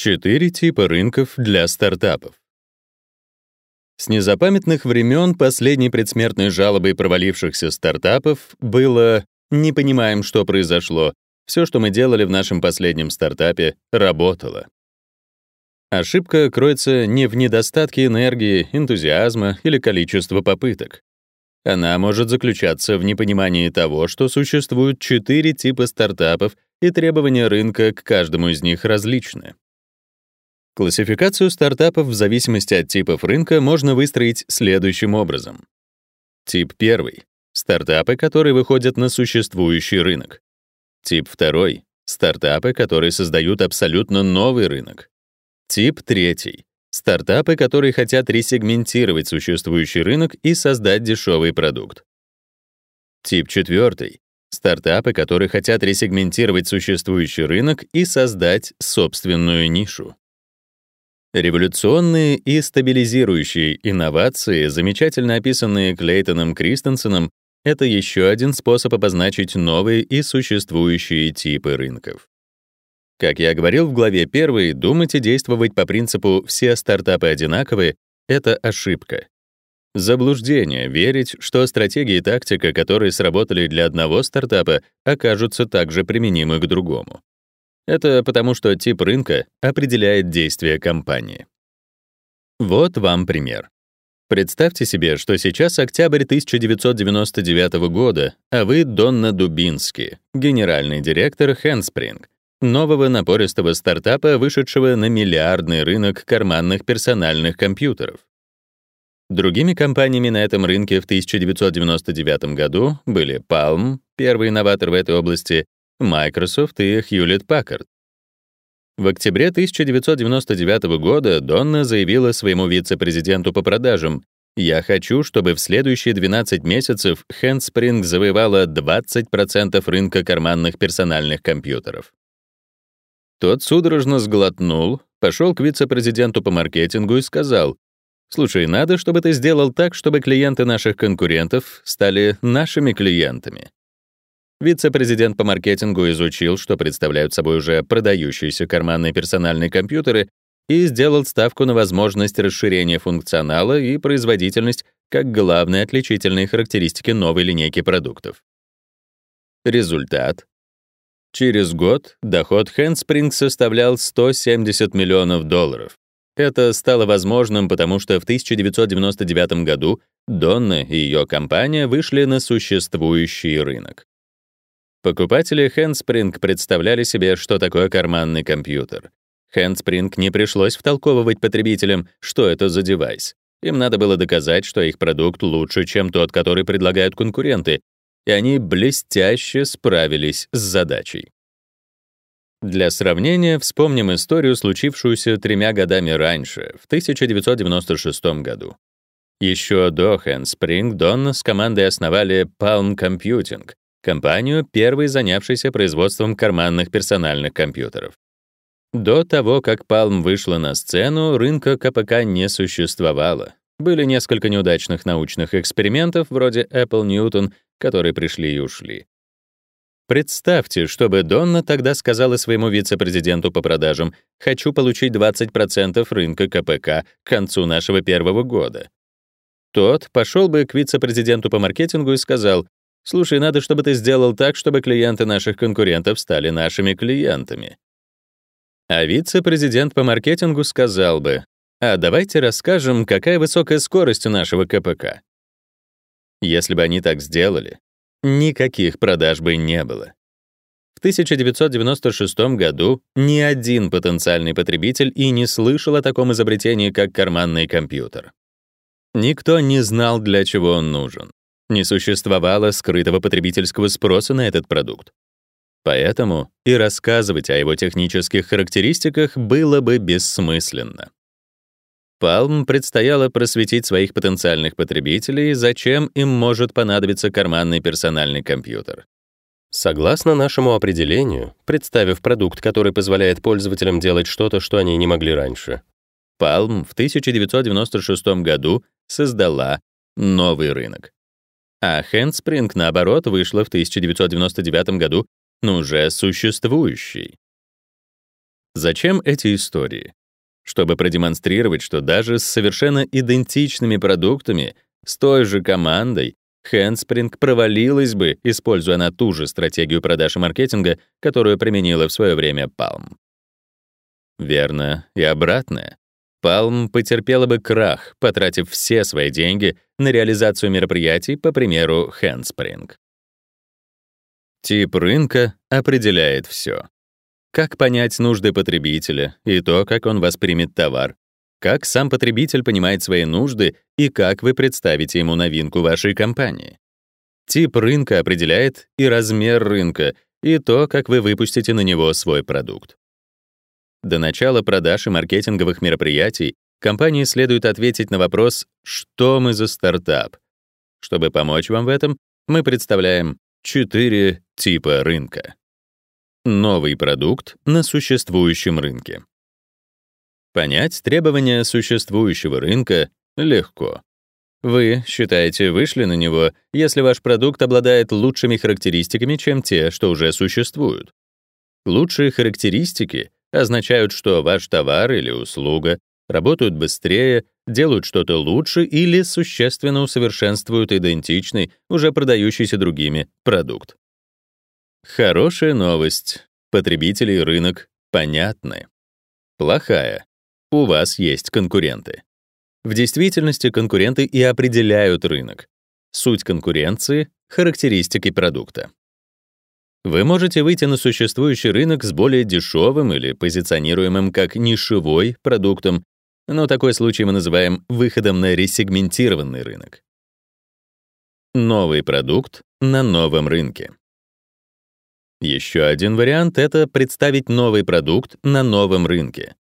Четыре типа рынков для стартапов. С незапамятных времен последней предсмертной жалобой провалившихся стартапов было «не понимаем, что произошло, все, что мы делали в нашем последнем стартапе, работало». Ошибка кроется не в недостатке энергии, энтузиазма или количества попыток. Она может заключаться в непонимании того, что существуют четыре типа стартапов, и требования рынка к каждому из них различны. Классификацию стартапов в зависимости от типов рынка можно выстроить следующим образом. Тип 1 — стартапы, которые выходят на существующий рынок. Тип 2 — стартапы, которые создают абсолютно новый рынок. Тип 3 — стартапы, которые хотят ресегментировать существующий рынок и создать дешевый продукт. Тип 4 — стартапы, которые хотят ресегментировать существующий рынок и создать собственную нишу. Революционные и стабилизирующие инновации, замечательно описанные Клейтоном Кристенсеном, это еще один способ обозначить новые и существующие типы рынков. Как я говорил в главе 1, думать и действовать по принципу «все стартапы одинаковые» — это ошибка. Заблуждение — верить, что стратегия и тактика, которые сработали для одного стартапа, окажутся также применимы к другому. Это потому, что тип рынка определяет действия компании. Вот вам пример. Представьте себе, что сейчас октябрь 1999 года, а вы Донна Дубински, генеральный директор Handspring, нового напористого стартапа, вышедшего на миллиардный рынок карманных персональных компьютеров. Другими компаниями на этом рынке в 1999 году были Palm, первый инноватор в этой области, Microsoft и Hewlett-Packard. В октябре 1999 года Донна заявила своему вице-президенту по продажам, «Я хочу, чтобы в следующие 12 месяцев Handspring завоевала 20% рынка карманных персональных компьютеров». Тот судорожно сглотнул, пошел к вице-президенту по маркетингу и сказал, «Слушай, надо, чтобы ты сделал так, чтобы клиенты наших конкурентов стали нашими клиентами. Вице-президент по маркетингу изучил, что представляют собой уже продающиеся карманные персональные компьютеры, и сделал ставку на возможность расширения функционала и производительность как главные отличительные характеристики новой линейки продуктов. Результат. Через год доход Handspring составлял 170 миллионов долларов. Это стало возможным, потому что в 1999 году Донна и ее компания вышли на существующий рынок. Покупатели Handspring представляли себе, что такое карманный компьютер. Handspring не пришлось втолковывать потребителям, что это за девайс. Им надо было доказать, что их продукт лучше, чем тот, который предлагают конкуренты, и они блестяще справились с задачей. Для сравнения вспомним историю, случившуюся тремя годами раньше, в 1996 году. Еще до Handspring Donna с командой основали Palm Computing, компанию, первой занявшейся производством карманных персональных компьютеров. До того, как Palm вышла на сцену, рынка КПК не существовало. Были несколько неудачных научных экспериментов вроде Apple Newton, которые пришли и ушли. Представьте, чтобы Донна тогда сказала своему вице-президенту по продажам «Хочу получить 20% рынка КПК к концу нашего первого года». Тот пошел бы к вице-президенту по маркетингу и сказал Слушай, надо, чтобы ты сделал так, чтобы клиенты наших конкурентов стали нашими клиентами. А вице-президент по маркетингу сказал бы, а давайте расскажем, какая высокая скорость у нашего КПК. Если бы они так сделали, никаких продаж бы не было. В 1996 году ни один потенциальный потребитель и не слышал о таком изобретении, как карманный компьютер. Никто не знал, для чего он нужен. Не существовало скрытого потребительского спроса на этот продукт. Поэтому и рассказывать о его технических характеристиках было бы бессмысленно. Palm предстояло просветить своих потенциальных потребителей, зачем им может понадобиться карманный персональный компьютер. Согласно нашему определению, представив продукт, который позволяет пользователям делать что-то, что они не могли раньше, Palm в 1996 году создала новый рынок. А Handspring, наоборот, вышла в 1999 году, но уже существующий. Зачем эти истории? Чтобы продемонстрировать, что даже с совершенно идентичными продуктами, с той же командой, Handspring провалилась бы, используя она ту же стратегию продаж и маркетинга, которую применила в свое время Palm. Верно, и обратное. Palm потерпела бы крах, потратив все свои деньги на реализацию мероприятий по примеру Handspring. Тип рынка определяет все. Как понять нужды потребителя и то, как он воспримет товар, как сам потребитель понимает свои нужды и как вы представите ему новинку вашей компании. Тип рынка определяет и размер рынка, и то, как вы выпустите на него свой продукт. До начала продаж и маркетинговых мероприятий компании следует ответить на вопрос «Что мы за стартап?». Чтобы помочь вам в этом, мы представляем четыре типа рынка. Новый продукт на существующем рынке. Понять требования существующего рынка легко. Вы, считаете, вышли на него, если ваш продукт обладает лучшими характеристиками, чем те, что уже существуют. Лучшие характеристики означают, что ваш товар или услуга работают быстрее, делают что-то лучше или существенно усовершенствуют идентичный, уже продающийся другими, продукт. Хорошая новость. Потребители и рынок понятны. Плохая. У вас есть конкуренты. В действительности конкуренты и определяют рынок. Суть конкуренции — характеристики продукта. Вы можете выйти на существующий рынок с более дешевым или позиционируемым как нишевой продуктом, но такой случай мы называем выходом на ресегментированный рынок. Новый продукт на новом рынке. Еще один вариант — это представить новый продукт на новом рынке.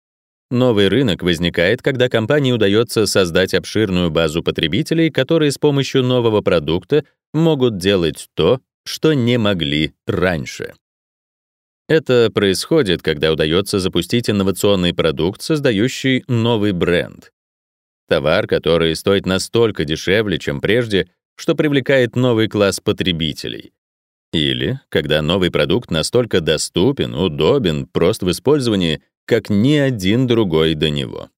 Новый рынок возникает, когда компании удается создать обширную базу потребителей, которые с помощью нового продукта могут делать то, что не могли раньше. Это происходит, когда удается запустить инновационный продукт, создающий новый бренд. Товар, который стоит настолько дешевле, чем прежде, что привлекает новый класс потребителей. Или когда новый продукт настолько доступен, удобен, прост в использовании, как ни один другой до него.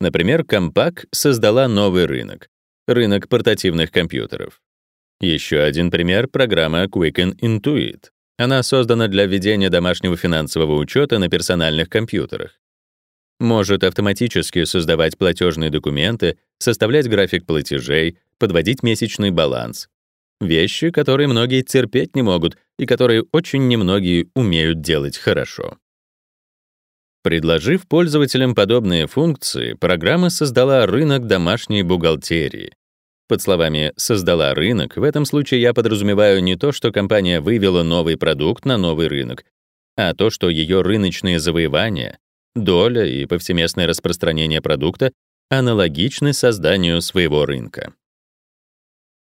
Например, Compaq создала новый рынок — рынок портативных компьютеров. Еще один пример — программа Quicken Intuit. Она создана для ведения домашнего финансового учета на персональных компьютерах. Может автоматически создавать платежные документы, составлять график платежей, подводить месячный баланс. Вещи, которые многие терпеть не могут и которые очень немногие умеют делать хорошо. Предложив пользователям подобные функции, программа создала рынок домашней бухгалтерии. Под словами «создала рынок» в этом случае я подразумеваю не то, что компания вывела новый продукт на новый рынок, а то, что ее рыночные завоевания, доля и повсеместное распространение продукта аналогичны созданию своего рынка.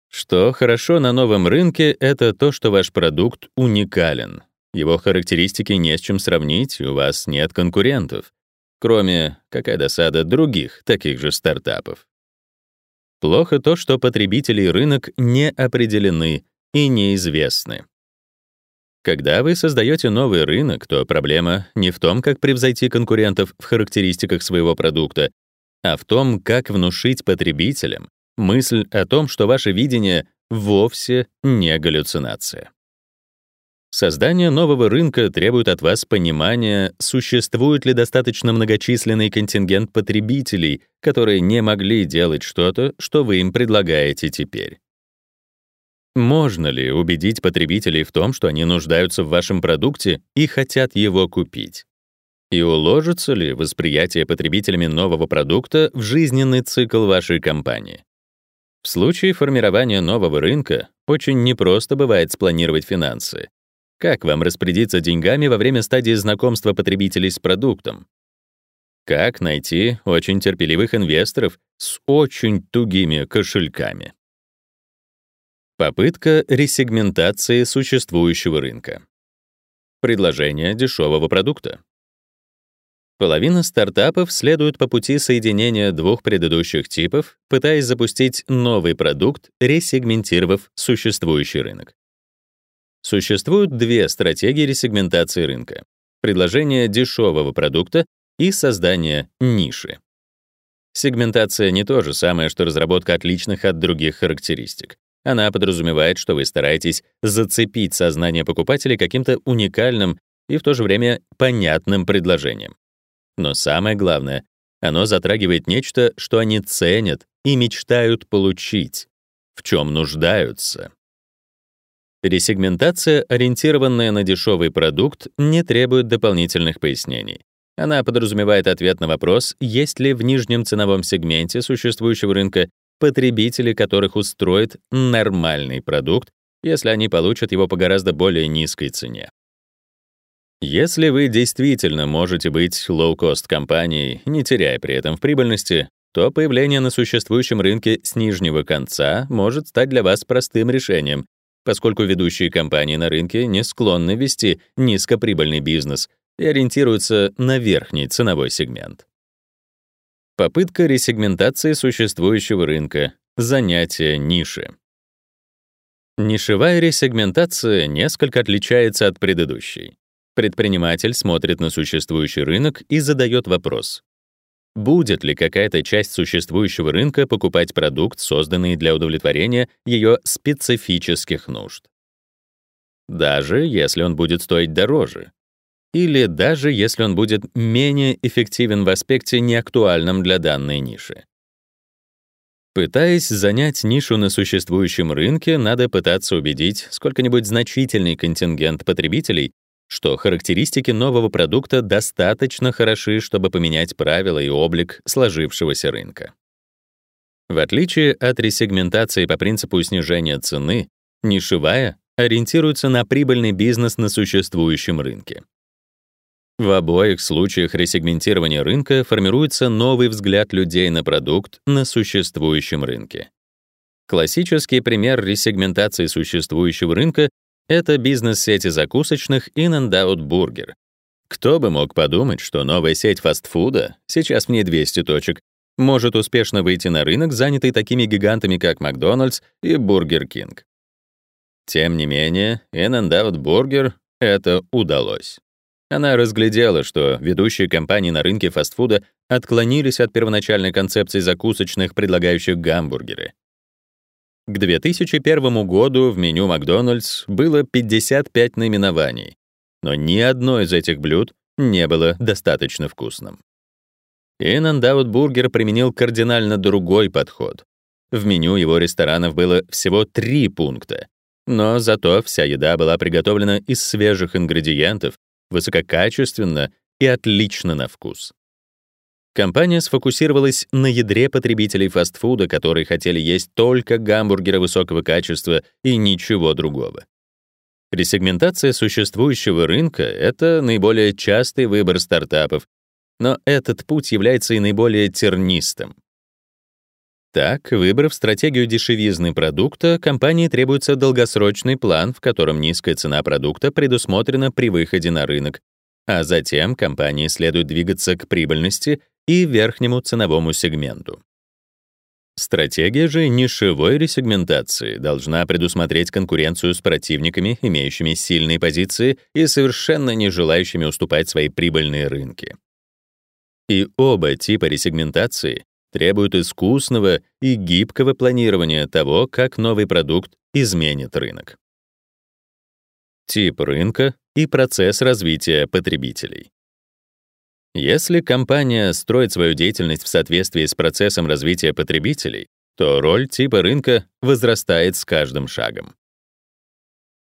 Что хорошо на новом рынке — это то, что ваш продукт уникален, его характеристики не с чем сравнить, у вас нет конкурентов, кроме, какая досада, других таких же стартапов. Плохо то, что потребители и рынок не определены и неизвестны. Когда вы создаете новый рынок, то проблема не в том, как превзойти конкурентов в характеристиках своего продукта, а в том, как внушить потребителям мысль о том, что ваше видение вовсе не галлюцинация. Создание нового рынка требует от вас понимания, существует ли достаточно многочисленный контингент потребителей, которые не могли делать что-то, что вы им предлагаете теперь. Можно ли убедить потребителей в том, что они нуждаются в вашем продукте и хотят его купить? И уложится ли восприятие потребителями нового продукта в жизненный цикл вашей компании? В случае формирования нового рынка очень непросто бывает спланировать финансы. Как вам распорядиться деньгами во время стадии знакомства потребителей с продуктом? Как найти очень терпеливых инвесторов с очень тугими кошельками? Попытка ресегментации существующего рынка. Предложение дешевого продукта. Половина стартапов следует по пути соединения двух предыдущих типов, пытаясь запустить новый продукт, ресегментировав существующий рынок. Существуют две стратегии ресегментации рынка. предложение дешевого продукта и создание ниши. Сегментация не то же самое, что разработка отличных от других характеристик. Она подразумевает, что вы стараетесь зацепить сознание покупателей каким-то уникальным и в то же время понятным предложением. Но самое главное, оно затрагивает нечто, что они ценят и мечтают получить, в чем нуждаются. Ресегментация, ориентированная на дешевый продукт, не требует дополнительных пояснений. Она подразумевает ответ на вопрос, есть ли в нижнем ценовом сегменте существующего рынка потребители, которых устроит нормальный продукт, если они получат его по гораздо более низкой цене. Если вы действительно можете быть лоу-кост компанией, не теряя при этом в прибыльности, то появление на существующем рынке с нижнего конца может стать для вас простым решением, поскольку ведущие компании на рынке не склонны вести низкоприбыльный бизнес и ориентируются на верхний ценовой сегмент. Попытка ресегментации существующего рынка, занятие ниши. Нишевая ресегментация несколько отличается от предыдущей. Предприниматель смотрит на существующий рынок и задает вопрос: будет ли какая-то часть существующего рынка покупать продукт, созданный для удовлетворения ее специфических нужд? Даже если он будет стоить дороже, или даже если он будет менее эффективен в аспекте неактуальном для данной ниши. Пытаясь занять нишу на существующем рынке, надо пытаться убедить сколько-нибудь значительный контингент потребителей, что характеристики нового продукта достаточно хороши, чтобы поменять правила и облик сложившегося рынка. В отличие от ресегментации по принципу снижения цены, нишевая ориентируется на прибыльный бизнес на существующем рынке. В обоих случаях ресегментирования рынка формируется новый взгляд людей на продукт на существующем рынке. Классический пример ресегментации существующего рынка — это бизнес-сети закусочных In-N-Out Burger. Кто бы мог подумать, что новая сеть фастфуда, сейчас в ней 200 точек, может успешно выйти на рынок, занятый такими гигантами, как Макдональдс и Бургер Кинг. Тем не менее, In-N-Out Burger это удалось. Она разглядела, что ведущие компании на рынке фастфуда отклонились от первоначальной концепции закусочных, предлагающих гамбургеры. К 2001 году в меню Макдональдс было 55 наименований, но ни одно из этих блюд не было достаточно вкусным. In-N-Out Burger применил кардинально другой подход. В меню его ресторанов было всего три пункта, но зато вся еда была приготовлена из свежих ингредиентов высококачественно и отлично на вкус. Компания сфокусировалась на ядре потребителей фастфуда, которые хотели есть только гамбургеры высокого качества и ничего другого. Ресегментация существующего рынка — это наиболее частый выбор стартапов, но этот путь является и наиболее тернистым. Так, выбрав стратегию дешевизны продукта, компании требуется долгосрочный план, в котором низкая цена продукта предусмотрена при выходе на рынок, а затем компании следует двигаться к прибыльности и верхнему ценовому сегменту. Стратегия же нишевой ресегментации должна предусмотреть конкуренцию с противниками, имеющими сильные позиции и совершенно не желающими уступать свои прибыльные рынки. И оба типа ресегментации требуют искусного и гибкого планирования того, как новый продукт изменит рынок. Тип рынка и процесс развития потребителей. Если компания строит свою деятельность в соответствии с процессом развития потребителей, то роль типа рынка возрастает с каждым шагом.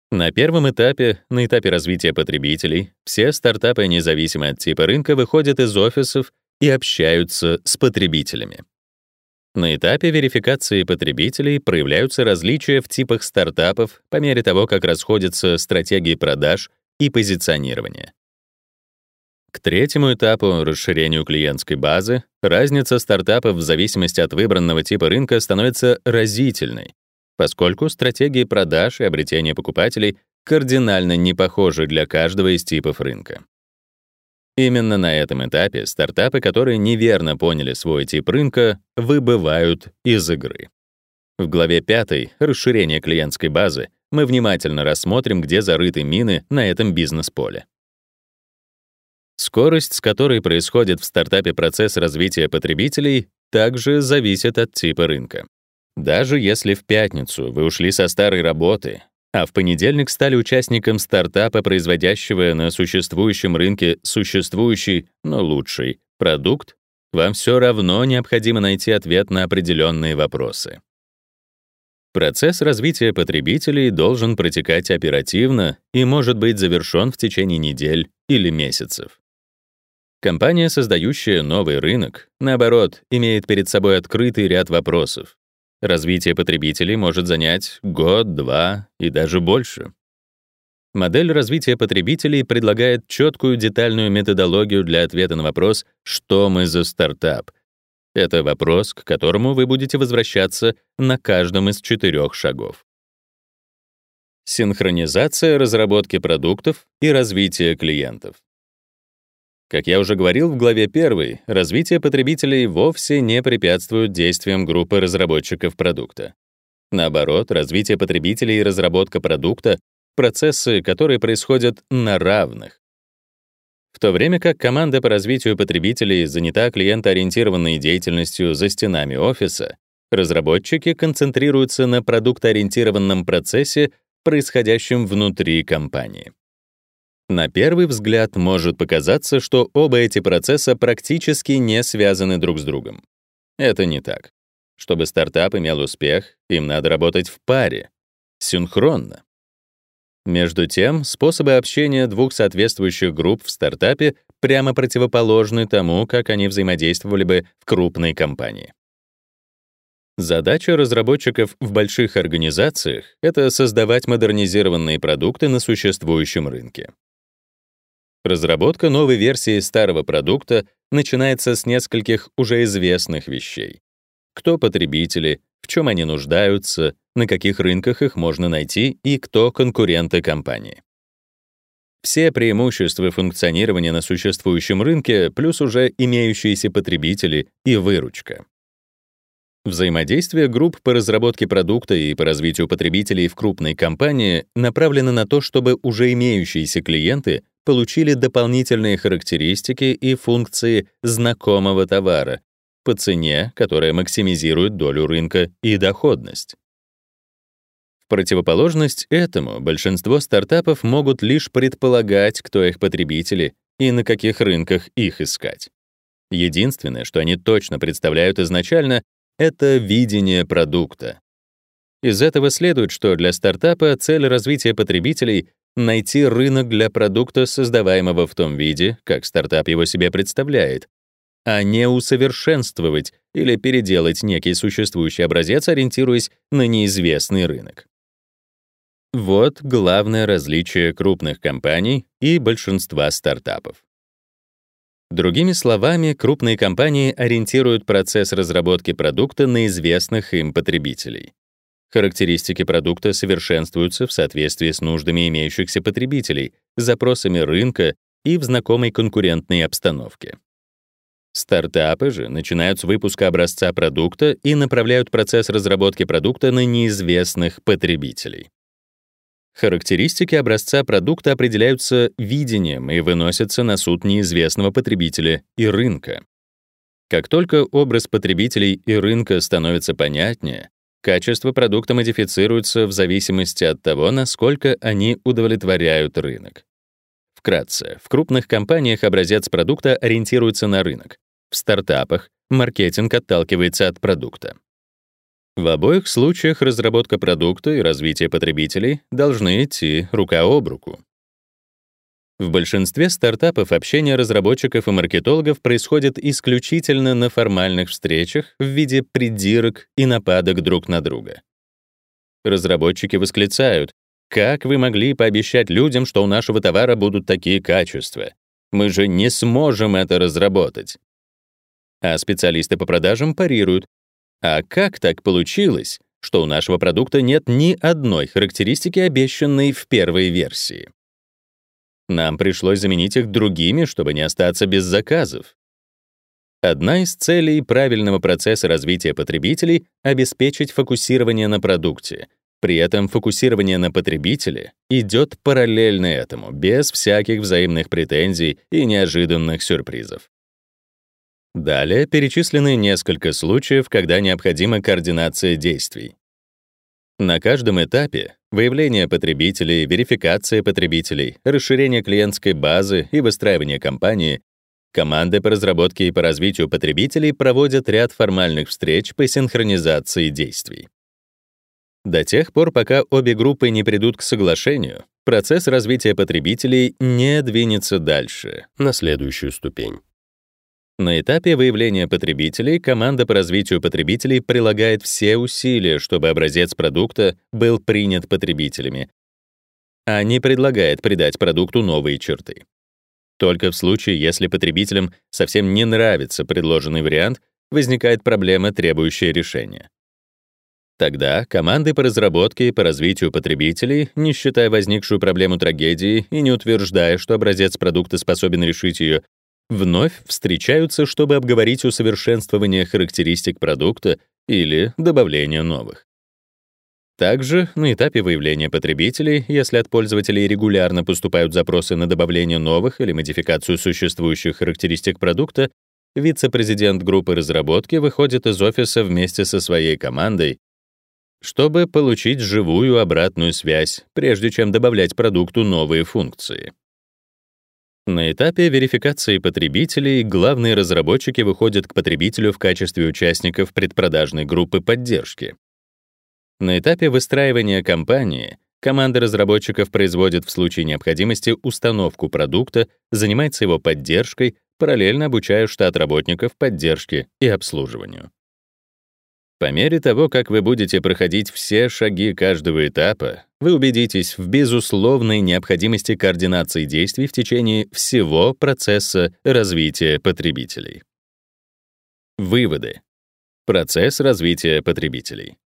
На первом этапе, на этапе развития потребителей, все стартапы, независимо от типа рынка, выходят из офисов и общаются с потребителями. На этапе верификации потребителей проявляются различия в типах стартапов по мере того, как расходятся стратегии продаж и позиционирования. К третьему этапу, расширению клиентской базы, разница стартапов в зависимости от выбранного типа рынка становится разительной, поскольку стратегии продаж и обретения покупателей кардинально не похожи для каждого из типов рынка. Именно на этом этапе стартапы, которые неверно поняли свой тип рынка, выбывают из игры. В главе 5 «Расширение клиентской базы» мы внимательно рассмотрим, где зарыты мины на этом бизнес-поле. Скорость, с которой происходит в стартапе процесс развития потребителей, также зависит от типа рынка. Даже если в пятницу вы ушли со старой работы, а в понедельник стали участником стартапа, производящего на существующем рынке существующий, но лучший продукт, вам все равно необходимо найти ответ на определенные вопросы. Процесс развития потребителей должен протекать оперативно и может быть завершен в течение недель или месяцев. Компания, создающая новый рынок, наоборот, имеет перед собой открытый ряд вопросов. Развитие потребителей может занять год, два и даже больше. Модель развития потребителей предлагает четкую детальную методологию для ответа на вопрос «Что мы за стартап?». Это вопрос, к которому вы будете возвращаться на каждом из четырех шагов. Синхронизация разработки продуктов и развития клиентов. Как я уже говорил в главе 1, развитие потребителей вовсе не препятствует действиям группы разработчиков продукта. Наоборот, развитие потребителей и разработка продукта — процессы, которые происходят на равных. В то время как команда по развитию потребителей занята клиентоориентированной деятельностью за стенами офиса, разработчики концентрируются на продуктоориентированном процессе, происходящем внутри компании. На первый взгляд может показаться, что оба эти процесса практически не связаны друг с другом. Это не так. Чтобы стартап имел успех, им надо работать в паре, синхронно. Между тем, способы общения двух соответствующих групп в стартапе прямо противоположны тому, как они взаимодействовали бы в крупной компании. Задача разработчиков в больших организациях — это создавать модернизированные продукты на существующем рынке. Разработка новой версии старого продукта начинается с нескольких уже известных вещей. Кто потребители, в чем они нуждаются, на каких рынках их можно найти и кто конкуренты компании. Все преимущества функционирования на существующем рынке плюс уже имеющиеся потребители и выручка. Взаимодействие групп по разработке продукта и по развитию потребителей в крупной компании направлено на то, чтобы уже имеющиеся клиенты получили дополнительные характеристики и функции знакомого товара по цене, которая максимизирует долю рынка и доходность. В противоположность этому большинство стартапов могут лишь предполагать, кто их потребители и на каких рынках их искать. Единственное, что они точно представляют изначально, это видение продукта. Из этого следует, что для стартапа цель развития потребителей найти рынок для продукта, создаваемого в том виде, как стартап его себе представляет, а не усовершенствовать или переделать некий существующий образец, ориентируясь на неизвестный рынок. Вот главное различие крупных компаний и большинства стартапов. Другими словами, крупные компании ориентируют процесс разработки продукта на известных им потребителей. Характеристики продукта совершенствуются в соответствии с нуждами имеющихся потребителей, запросами рынка и в знакомой конкурентной обстановке. Стартапы же начинают с выпуска образца продукта и направляют процесс разработки продукта на неизвестных потребителей. Характеристики образца продукта определяются видением и выносятся на суд неизвестного потребителя и рынка. Как только образ потребителей и рынка становится понятнее, Качество продукта модифицируется в зависимости от того, насколько они удовлетворяют рынок. Вкратце, в крупных компаниях образец продукта ориентируется на рынок. В стартапах маркетинг отталкивается от продукта. В обоих случаях разработка продукта и развитие потребителей должны идти рука об руку. В большинстве стартапов общение разработчиков и маркетологов происходит исключительно на формальных встречах в виде придирок и нападок друг на друга. Разработчики восклицают: "Как вы могли пообещать людям, что у нашего товара будут такие качества? Мы же не сможем это разработать". А специалисты по продажам парируют: "А как так получилось, что у нашего продукта нет ни одной характеристики, обещанной в первой версии?" Нам пришлось заменить их другими, чтобы не остаться без заказов. Одна из целей правильного процесса развития потребителей — обеспечить фокусирование на продукте, При этом фокусирование на потребителе идет параллельно этому, без всяких взаимных претензий и неожиданных сюрпризов. Далее перечислены несколько случаев, когда необходима координация действий. На каждом этапе — выявление потребителей, верификация потребителей, расширение клиентской базы и выстраивание кампании — команды по разработке и по развитию потребителей проводят ряд формальных встреч по синхронизации действий. До тех пор, пока обе группы не придут к соглашению, процесс развития потребителей не двинется дальше, на следующую ступень. На этапе выявления потребителей команда по развитию потребителей прилагает все усилия, чтобы образец продукта был принят потребителями, а не предлагает придать продукту новые черты. Только в случае, если потребителям совсем не нравится предложенный вариант, возникает проблема, требующая решения. Тогда команды по разработке и по развитию потребителей, не считая возникшую проблему трагедии и не утверждая, что образец продукта способен решить ее, вновь встречаются, чтобы обговорить усовершенствование характеристик продукта или добавление новых. Также на этапе выявления потребителей, если от пользователей регулярно поступают запросы на добавление новых или модификацию существующих характеристик продукта, вице-президент группы разработки выходит из офиса вместе со своей командой чтобы получить живую обратную связь, прежде чем добавлять продукту новые функции. На этапе верификации потребителей главные разработчики выходят к потребителю в качестве участников предпродажной группы поддержки. На этапе выстраивания кампании команда разработчиков производит в случае необходимости установку продукта, занимается его поддержкой, параллельно обучая штат работников поддержке и обслуживанию. По мере того, как вы будете проходить все шаги каждого этапа, вы убедитесь в безусловной необходимости координации действий в течение всего процесса развития потребителей. Выводы. Процесс развития потребителей.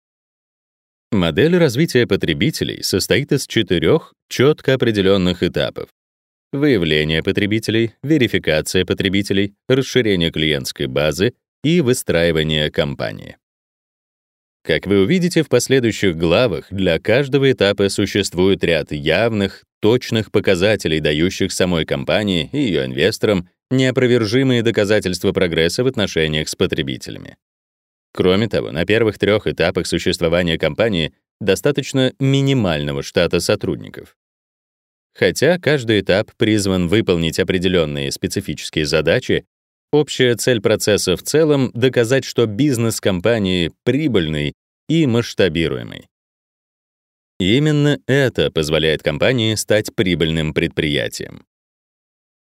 Модель развития потребителей состоит из четырех четко определенных этапов. Выявление потребителей, верификация потребителей, расширение клиентской базы и выстраивание кампании. Как вы увидите в последующих главах, для каждого этапа существует ряд явных, точных показателей, дающих самой компании и ее инвесторам неопровержимые доказательства прогресса в отношениях с потребителями. Кроме того, на первых трех этапах существования компании достаточно минимального штата сотрудников. Хотя каждый этап призван выполнить определенные специфические задачи, Общая цель процесса в целом — доказать, что бизнес компании прибыльный и масштабируемый. именно это позволяет компании стать прибыльным предприятием.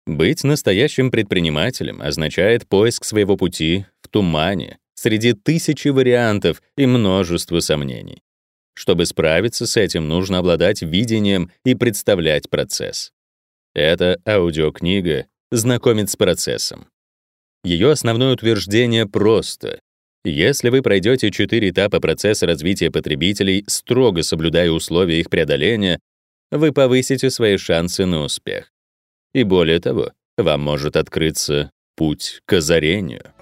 Быть настоящим предпринимателем означает поиск своего пути в тумане, среди тысячи вариантов и множества сомнений. Чтобы справиться с этим, нужно обладать видением и представлять процесс. Эта аудиокнига знакомит с процессом. Ее основное утверждение просто. Если вы пройдете четыре этапа процесса развития потребителей, строго соблюдая условия их преодоления, вы повысите свои шансы на успех. И более того, вам может открыться путь к озарению.